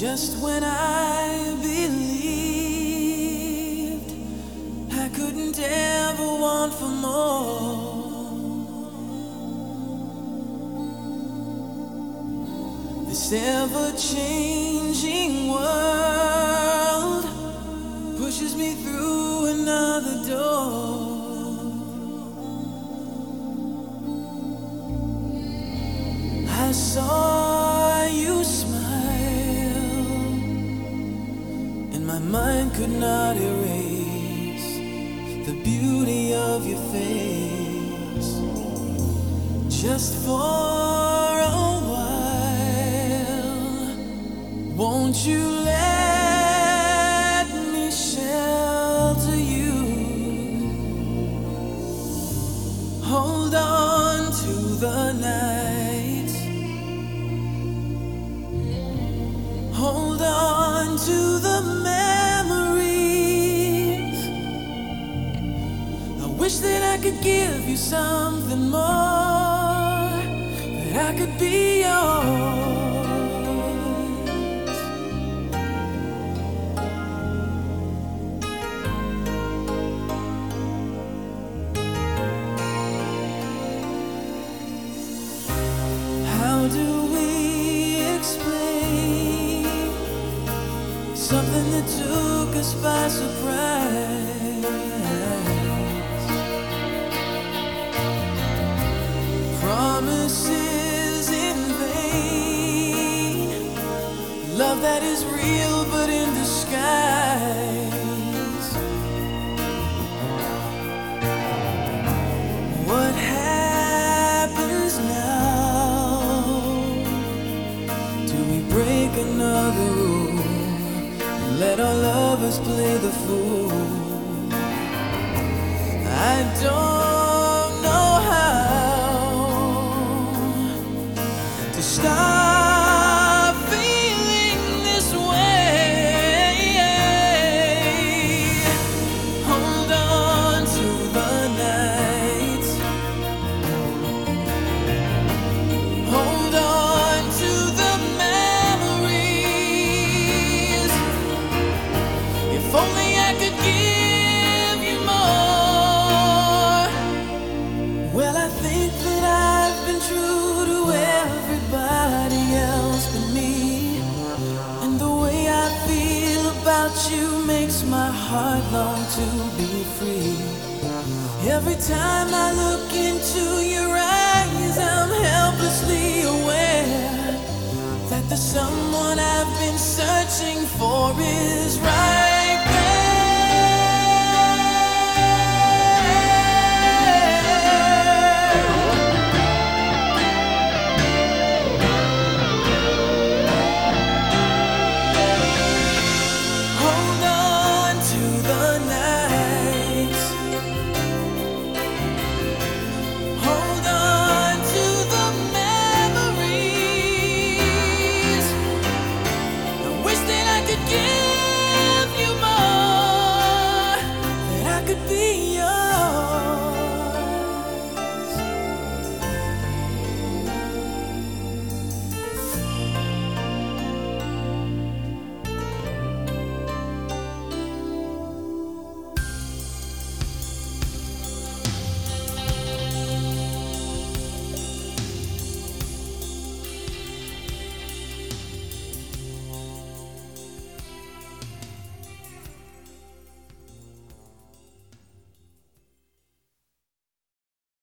Just when I believed I couldn't ever want for more. This ever changing world pushes me through another door. I saw mind could not erase the beauty of your face. Just for a while, won't you let me shelter you? Hold on to the night. Hold on to the memories. Wish that I could give you something more, that I could be yours. How do we explain something that took us by surprise? Promises in vain, love that is real but in disguise. What happens now? Do we break another rule? Let our lovers play the fool. True to everybody else but me. And the way I feel about you makes my heart long to be free. Every time I look into your eyes,